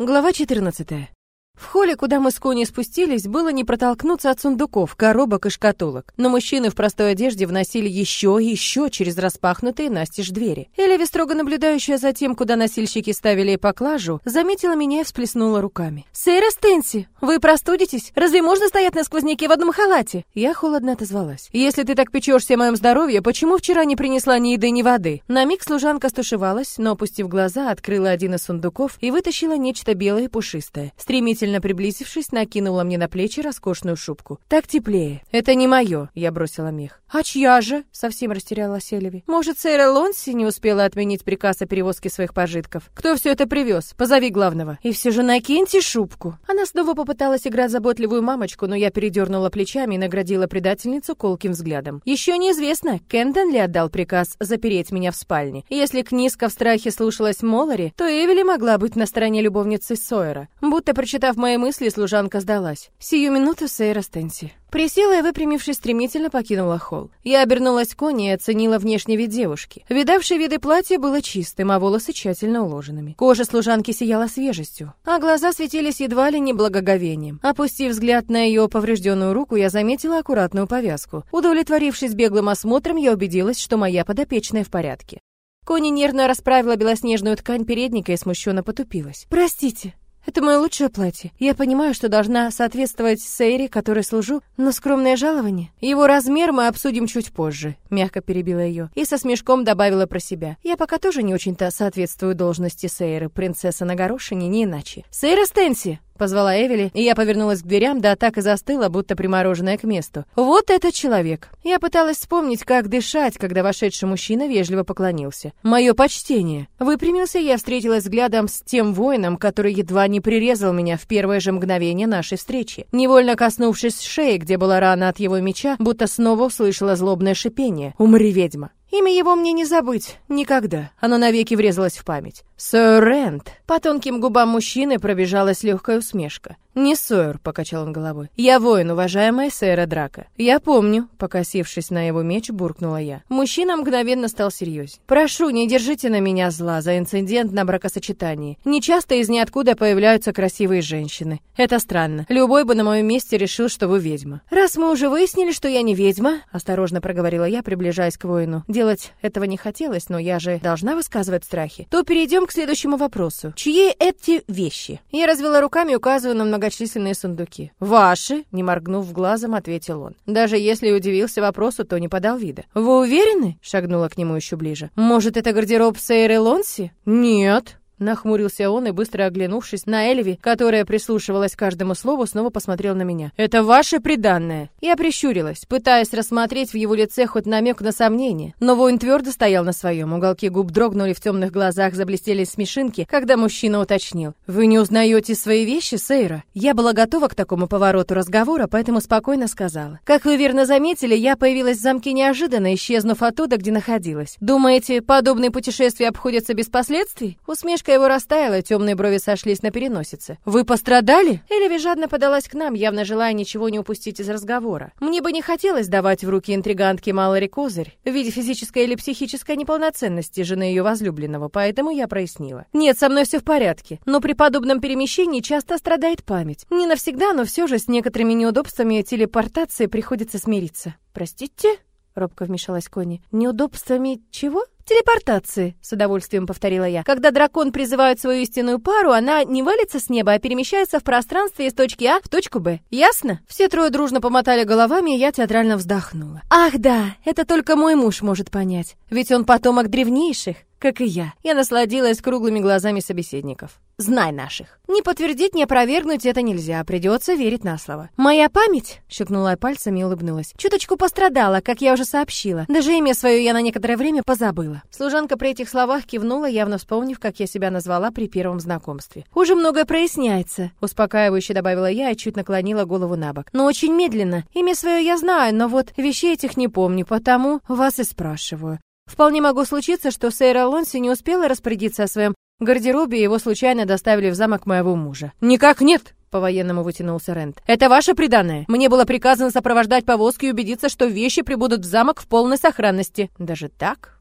Глава 14. В холле, куда мы с Кони спустились, было не протолкнуться от сундуков, коробок и шкатулок. Но мужчины в простой одежде вносили еще и еще через распахнутые настежь двери. Элеви, строго наблюдающая за тем, куда носильщики ставили поклажу, заметила меня и всплеснула руками. «Сейра Стенси, вы простудитесь? Разве можно стоять на сквозняке в одном халате?» Я холодно отозвалась. «Если ты так печешься о моем здоровье, почему вчера не принесла ни еды, ни воды?» На миг служанка стушевалась, но, опустив глаза, открыла один из сундуков и вытащила нечто белое и пушистое. Стремительно Стремительно приблизившись, накинула мне на плечи роскошную шубку. «Так теплее». «Это не мое», — я бросила мех. «А чья же?» — совсем растеряла Селеви. «Может, Сейра Лонси не успела отменить приказ о перевозке своих пожитков? Кто все это привез? Позови главного». «И все же накиньте шубку». Она снова попыталась играть заботливую мамочку, но я передернула плечами и наградила предательницу колким взглядом. Еще неизвестно, Кендон ли отдал приказ запереть меня в спальне. Если Книска в страхе слушалась Молари, то Эвели могла быть на стороне любовницы Сойера. Будто прочитав мои мысли, служанка сдалась. «Сию минуту, Сейра Стенси». Присела и, выпрямившись, стремительно покинула холл. Я обернулась к Коне и оценила внешний вид девушки. Видавшее виды платье было чистым, а волосы тщательно уложенными. Кожа служанки сияла свежестью, а глаза светились едва ли не благоговением. Опустив взгляд на ее поврежденную руку, я заметила аккуратную повязку. Удовлетворившись беглым осмотром, я убедилась, что моя подопечная в порядке. Кони нервно расправила белоснежную ткань передника и смущенно потупилась. «Простите», это мое лучшее платье. Я понимаю, что должна соответствовать Сейре, которой служу, но скромное жалование. Его размер мы обсудим чуть позже, мягко перебила ее и со смешком добавила про себя. Я пока тоже не очень-то соответствую должности Сейры, принцесса на горошине, не иначе. Сейра Стенси, позвала Эвели, и я повернулась к дверям, да так и застыла, будто примороженная к месту. Вот этот человек. Я пыталась вспомнить, как дышать, когда вошедший мужчина вежливо поклонился. Мое почтение. Выпрямился, я встретилась взглядом с тем воином, который едва не прирезал меня в первое же мгновение нашей встречи. Невольно коснувшись шеи, где была рана от его меча, будто снова услышала злобное шипение. «Умри, ведьма!» Имя его мне не забыть. Никогда. Оно навеки врезалось в память. Сэр Рент. По тонким губам мужчины пробежалась легкая усмешка. «Не сэр», — покачал он головой. «Я воин, уважаемая сэра Драка». «Я помню», — покосившись на его меч, буркнула я. Мужчина мгновенно стал серьезен. «Прошу, не держите на меня зла за инцидент на бракосочетании. Нечасто из ниоткуда появляются красивые женщины. Это странно. Любой бы на моем месте решил, что вы ведьма». «Раз мы уже выяснили, что я не ведьма», — осторожно проговорила я, приближаясь к воину. Делать этого не хотелось, но я же должна высказывать страхи. То перейдем к следующему вопросу. Чьи эти вещи? Я развела руками, указывая на многочисленные сундуки. Ваши, не моргнув глазом, ответил он. Даже если удивился вопросу, то не подал вида. Вы уверены? Шагнула к нему еще ближе. Может, это гардероб Сейры Лонси? Нет. Нахмурился он и, быстро оглянувшись на Эльви, которая прислушивалась каждому слову, снова посмотрел на меня. «Это ваше приданное!» Я прищурилась, пытаясь рассмотреть в его лице хоть намек на сомнение. Но воин твердо стоял на своем. Уголки губ дрогнули, в темных глазах заблестели смешинки, когда мужчина уточнил. «Вы не узнаете свои вещи, Сейра?» Я была готова к такому повороту разговора, поэтому спокойно сказала. «Как вы верно заметили, я появилась в замке неожиданно, исчезнув оттуда, где находилась. Думаете, подобные путешествия обходятся без последствий?» Усмешка Улыбка его растаяла, темные брови сошлись на переносице. «Вы пострадали?» Элеви жадно подалась к нам, явно желая ничего не упустить из разговора. Мне бы не хотелось давать в руки интригантки Малори козырь в виде физической или психической неполноценности жены ее возлюбленного, поэтому я прояснила. «Нет, со мной все в порядке, но при подобном перемещении часто страдает память. Не навсегда, но все же с некоторыми неудобствами телепортации приходится смириться». «Простите?» — робко вмешалась Кони. «Неудобствами чего?» «Телепортации», — с удовольствием повторила я. «Когда дракон призывает свою истинную пару, она не валится с неба, а перемещается в пространстве из точки А в точку Б. Ясно?» Все трое дружно помотали головами, и я театрально вздохнула. «Ах да, это только мой муж может понять. Ведь он потомок древнейших как и я. Я насладилась круглыми глазами собеседников. Знай наших. Не подтвердить, не опровергнуть это нельзя, придется верить на слово. Моя память, щелкнула пальцами и улыбнулась. Чуточку пострадала, как я уже сообщила. Даже имя свое я на некоторое время позабыла. Служанка при этих словах кивнула, явно вспомнив, как я себя назвала при первом знакомстве. Уже многое проясняется, успокаивающе добавила я и чуть наклонила голову на бок. Но очень медленно. Имя свое я знаю, но вот вещей этих не помню, потому вас и спрашиваю. Вполне могу случиться, что Сейра Лонси не успела распорядиться о своем гардеробе, и его случайно доставили в замок моего мужа. «Никак нет!» — по-военному вытянулся Рент. «Это ваше преданное. Мне было приказано сопровождать повозки и убедиться, что вещи прибудут в замок в полной сохранности». «Даже так?»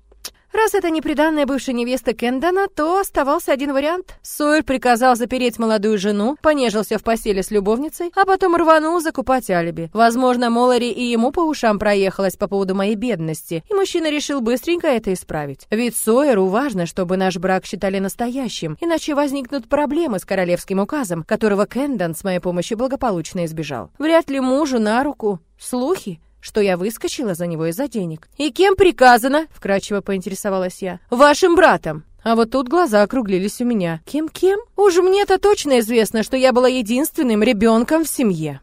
Раз это не приданная бывшая невеста Кендана, то оставался один вариант. Сойер приказал запереть молодую жену, понежился в постели с любовницей, а потом рванул закупать алиби. Возможно, Молари и ему по ушам проехалась по поводу моей бедности, и мужчина решил быстренько это исправить. Ведь Сойеру важно, чтобы наш брак считали настоящим, иначе возникнут проблемы с королевским указом, которого Кендан с моей помощью благополучно избежал. Вряд ли мужу на руку слухи, что я выскочила за него из-за денег. «И кем приказано?» — вкрадчиво поинтересовалась я. «Вашим братом». А вот тут глаза округлились у меня. Кем-кем? Уж мне-то точно известно, что я была единственным ребенком в семье.